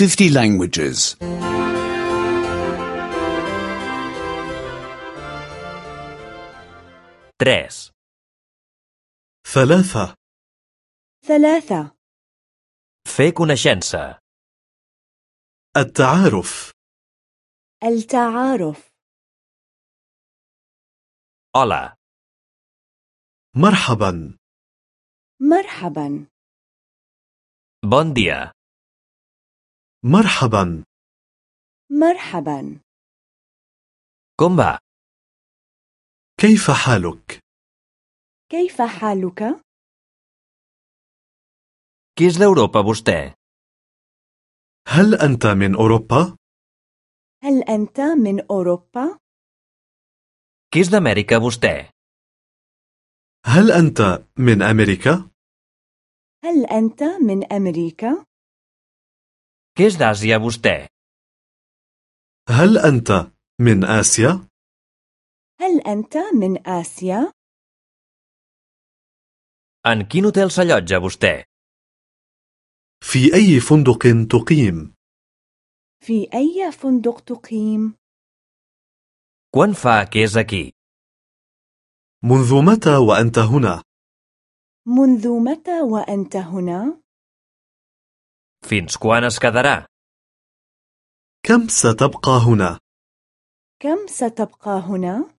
50 languages. 3. ثلاثة ثلاثة Fer coneixença. التعارف التعارف Hola, مرحبا مرحبا bon dia. مرحبا مرحبا Com va? كيف حالك كيف حالك؟ Qui és d'Europa, vostè? هل أنت من أوروبا هل أنت من أوروبا؟ Qui és d'Amèrica, vostè? هل أنت من أمريكا هل أنت من أمريكا؟ Qui és d'Àsia, vostè? هل أنت من آسيا هل أنت من آسيا؟ En quin hotel s'allotja, vostè? في أي فندق تقيم في أي فندق تقيم؟ Quan fa que és aquí? منذ متى وأنت هنا منذ متى وأنت هنا؟ Fins quan es quedarà? كم ستبقى هنا كم ستبقى هنا؟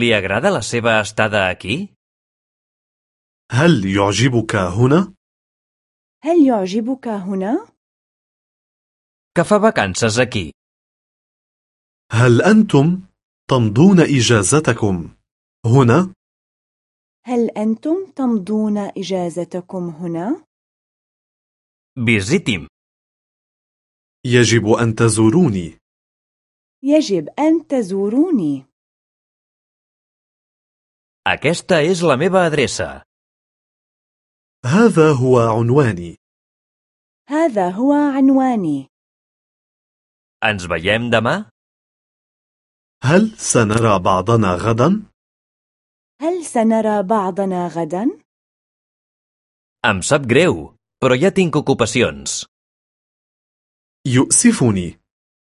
Li agrada la seva estada aquí? هل يعجبك هنا هل يعجبك هنا؟ Que fa vacances aquí? هل أنتم تمضون إجازتكم هنا هل أنتم تمضون إجازتكم هنا؟ Visiti'm. يجب أن تزوروني يجب أن تزوروني. Aquesta és la meva adreça. هذا هو عنواني هذا هو عنواني. Ens veiem demà? هل سنرى بعضنا غدا هل سنرى بعضنا غدا؟ Em sap greu, però ja tinc ocupacions. يؤسفني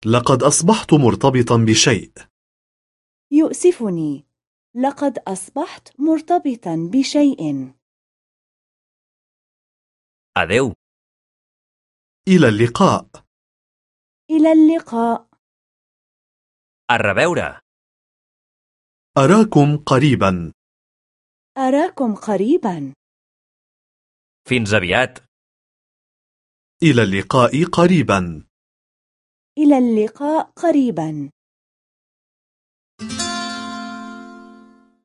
لقد أصبحت مرتبطا بشيء يؤسفني. لقد أصبحت مرتبطا بشيء. Adeu. إلى اللقاء إلى اللقاء. A reveure. أراكم قريبا أراكم قريبا. Fins aviat. إلى اللقاء قريبا إلى اللقاء قريبا.